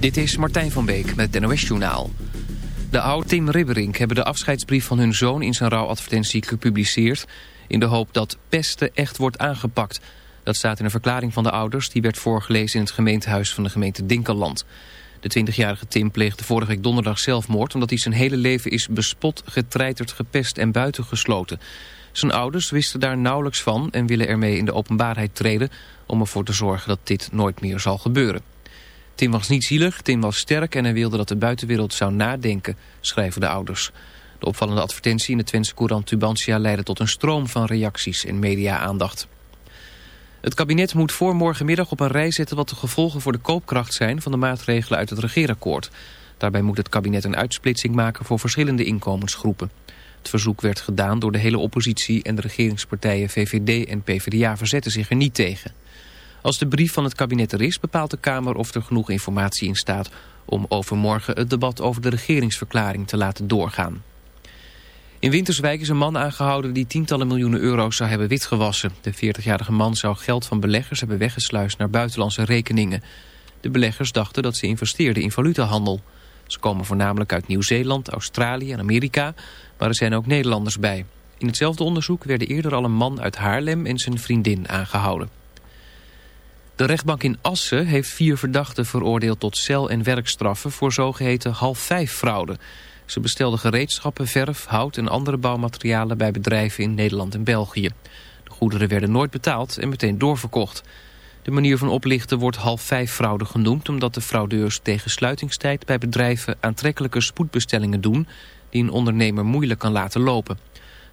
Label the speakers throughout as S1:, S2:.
S1: Dit is Martijn van Beek met het NOS Journaal. De oud Tim Ribberink hebben de afscheidsbrief van hun zoon in zijn rouwadvertentie gepubliceerd... in de hoop dat pesten echt wordt aangepakt. Dat staat in een verklaring van de ouders... die werd voorgelezen in het gemeentehuis van de gemeente Dinkeland. De 20-jarige Tim pleegde vorige week donderdag zelfmoord... omdat hij zijn hele leven is bespot, getreiterd, gepest en buitengesloten. Zijn ouders wisten daar nauwelijks van... en willen ermee in de openbaarheid treden... om ervoor te zorgen dat dit nooit meer zal gebeuren. Tim was niet zielig, Tim was sterk en hij wilde dat de buitenwereld zou nadenken, schrijven de ouders. De opvallende advertentie in de Twentse courant Tubantia leidde tot een stroom van reacties en media-aandacht. Het kabinet moet voor morgenmiddag op een rij zetten wat de gevolgen voor de koopkracht zijn van de maatregelen uit het regeerakkoord. Daarbij moet het kabinet een uitsplitsing maken voor verschillende inkomensgroepen. Het verzoek werd gedaan door de hele oppositie en de regeringspartijen VVD en PvdA verzetten zich er niet tegen. Als de brief van het kabinet er is, bepaalt de Kamer of er genoeg informatie in staat om overmorgen het debat over de regeringsverklaring te laten doorgaan. In Winterswijk is een man aangehouden die tientallen miljoenen euro's zou hebben witgewassen. De 40-jarige man zou geld van beleggers hebben weggesluist naar buitenlandse rekeningen. De beleggers dachten dat ze investeerden in valutahandel. Ze komen voornamelijk uit Nieuw-Zeeland, Australië en Amerika, maar er zijn ook Nederlanders bij. In hetzelfde onderzoek werden eerder al een man uit Haarlem en zijn vriendin aangehouden. De rechtbank in Assen heeft vier verdachten veroordeeld tot cel- en werkstraffen voor zogeheten half-vijf fraude. Ze bestelden gereedschappen, verf, hout en andere bouwmaterialen bij bedrijven in Nederland en België. De goederen werden nooit betaald en meteen doorverkocht. De manier van oplichten wordt half-vijf fraude genoemd... omdat de fraudeurs tegen sluitingstijd bij bedrijven aantrekkelijke spoedbestellingen doen... die een ondernemer moeilijk kan laten lopen.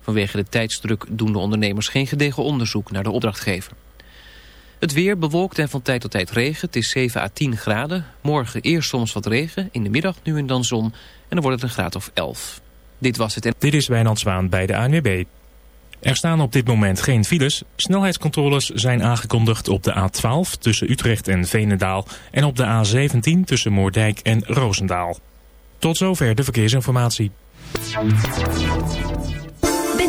S1: Vanwege de tijdsdruk doen de ondernemers geen gedegen onderzoek naar de opdrachtgever. Het weer bewolkt en van tijd tot tijd regen. Het is 7 à 10 graden. Morgen eerst soms wat regen. In de middag nu en dan zon. En dan wordt het een graad of 11. Dit was het.
S2: Dit is Wijnand Zwaan bij de ANWB. Er staan op dit moment geen files. Snelheidscontroles zijn aangekondigd op de A12 tussen Utrecht en Veenendaal... en op de A17 tussen Moordijk en Roosendaal. Tot zover de verkeersinformatie.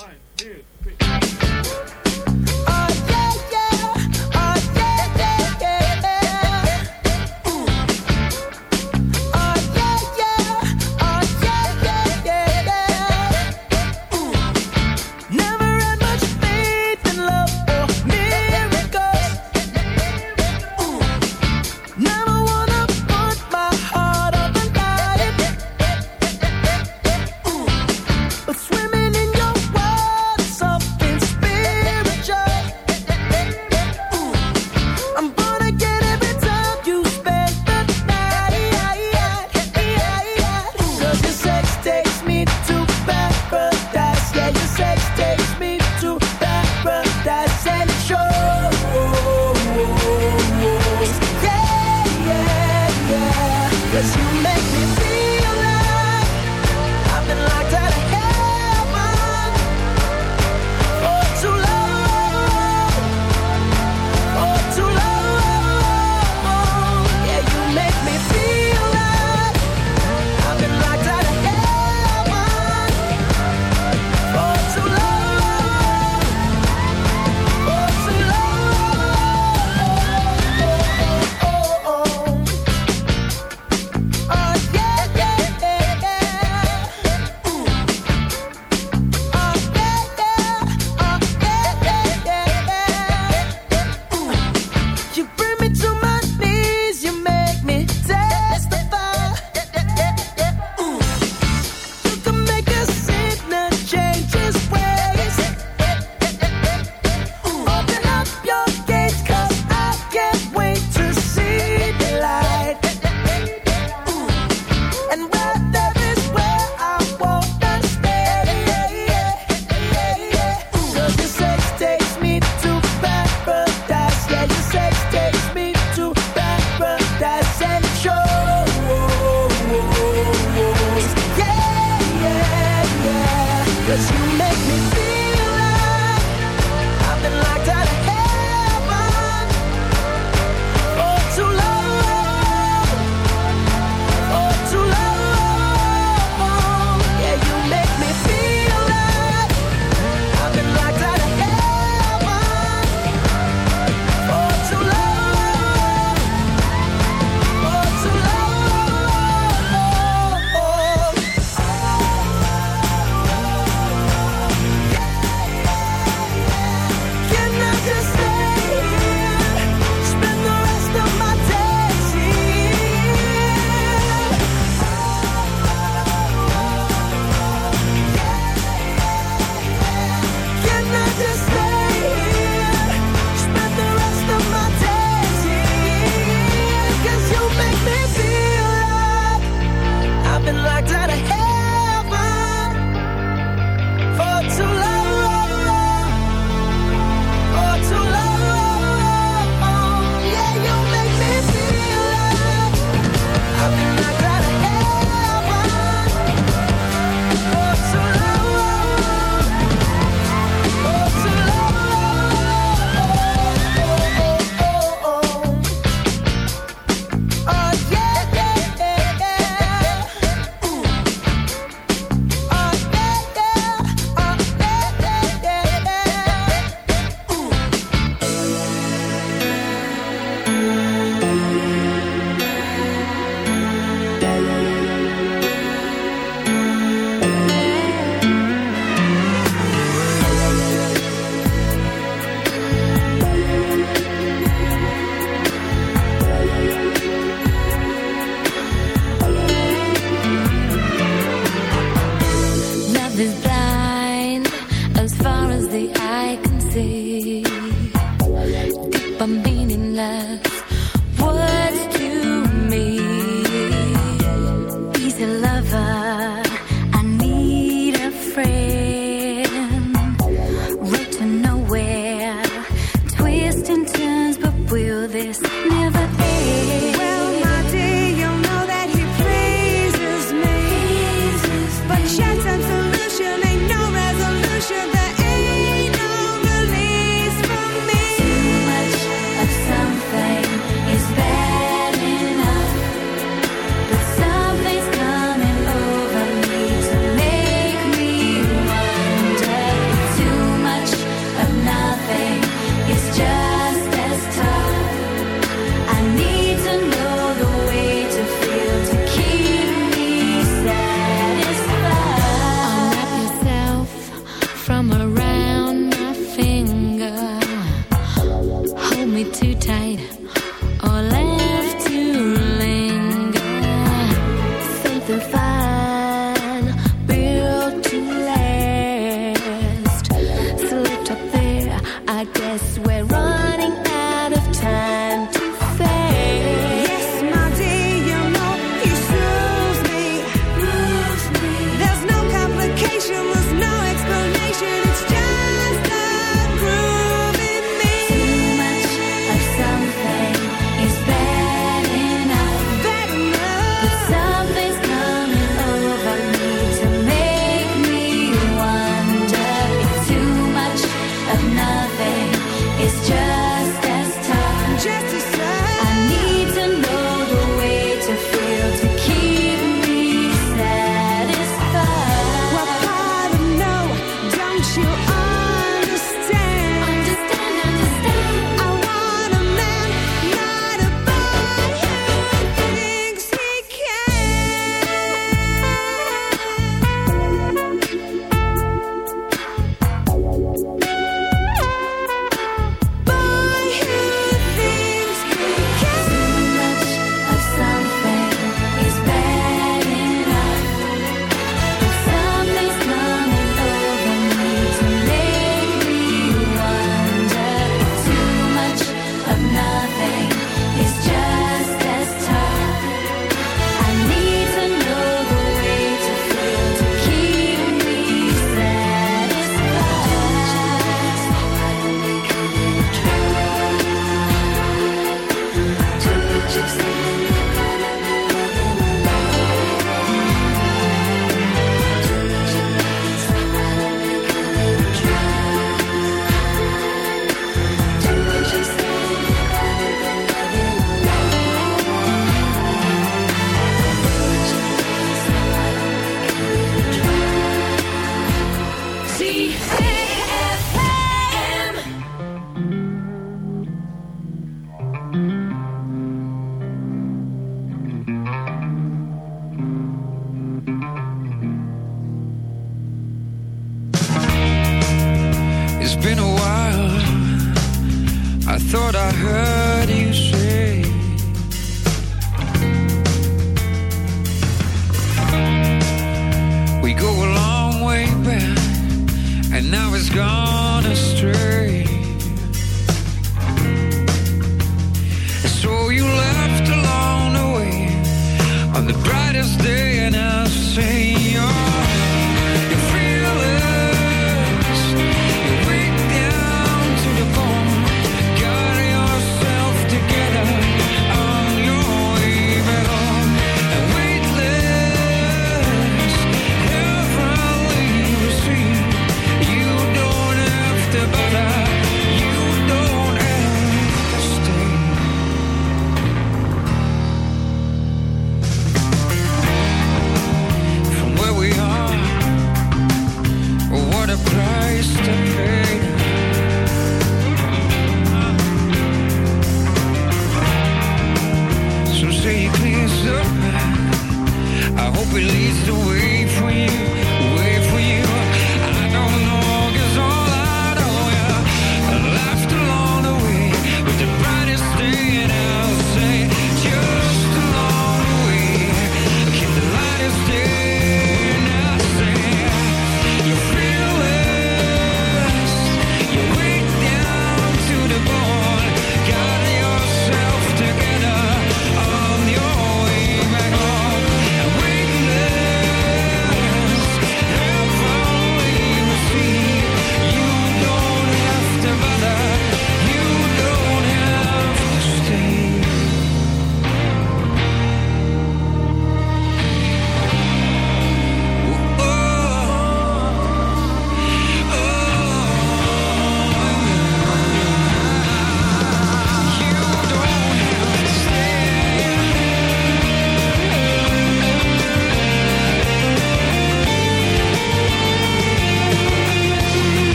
S3: one, two.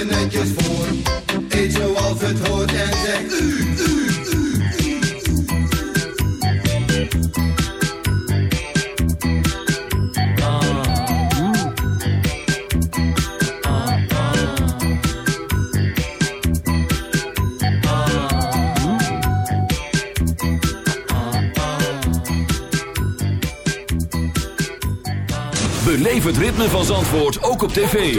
S4: er netjes voor. Eet zoals het hoort en zeg u, u, u.
S5: Beleef het ritme van Zandvoort ook op tv.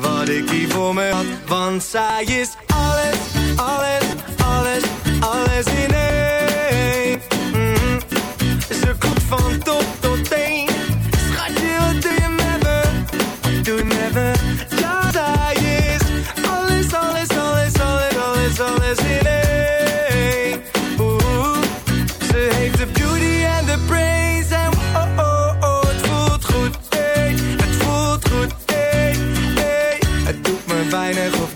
S6: Wat ik hier voor me had, want zij is alles, alles, alles, alles in één. Mm. Ze komt van top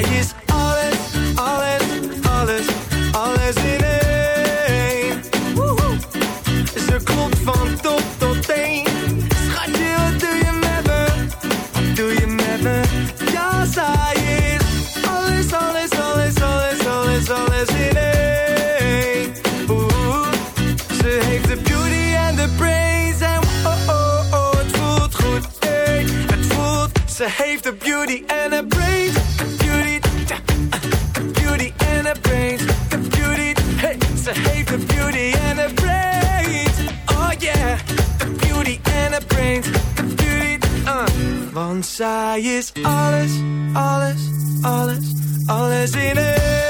S6: zij is alles, alles, alles, alles in één. Woehoe. Ze klopt van top tot teen. Schatje, wat doe je met me? Wat doe je met me? Ja, zij is alles, alles, alles, alles, alles, alles in één. Ze heeft de beauty en de brains en oh, oh, oh, het voelt goed. Het voelt, ze heeft de beauty en. De Want zij is alles, alles, alles, alles in één.